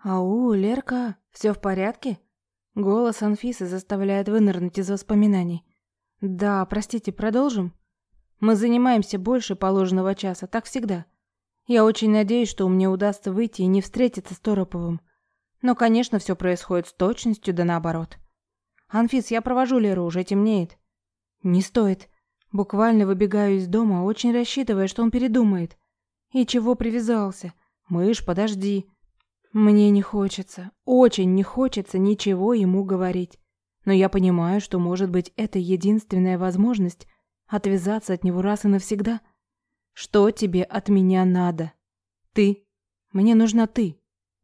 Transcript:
«Ау, Лерка, все в порядке?» Голос Анфисы заставляет вынырнуть из воспоминаний. «Да, простите, продолжим?» «Мы занимаемся больше положенного часа, так всегда. Я очень надеюсь, что мне удастся выйти и не встретиться с Тороповым. Но, конечно, все происходит с точностью да наоборот. Анфис, я провожу Леру, уже темнеет». «Не стоит. Буквально выбегаю из дома, очень рассчитывая, что он передумает. И чего привязался? Мышь, подожди. Мне не хочется, очень не хочется ничего ему говорить. Но я понимаю, что, может быть, это единственная возможность отвязаться от него раз и навсегда. Что тебе от меня надо? Ты. Мне нужна ты.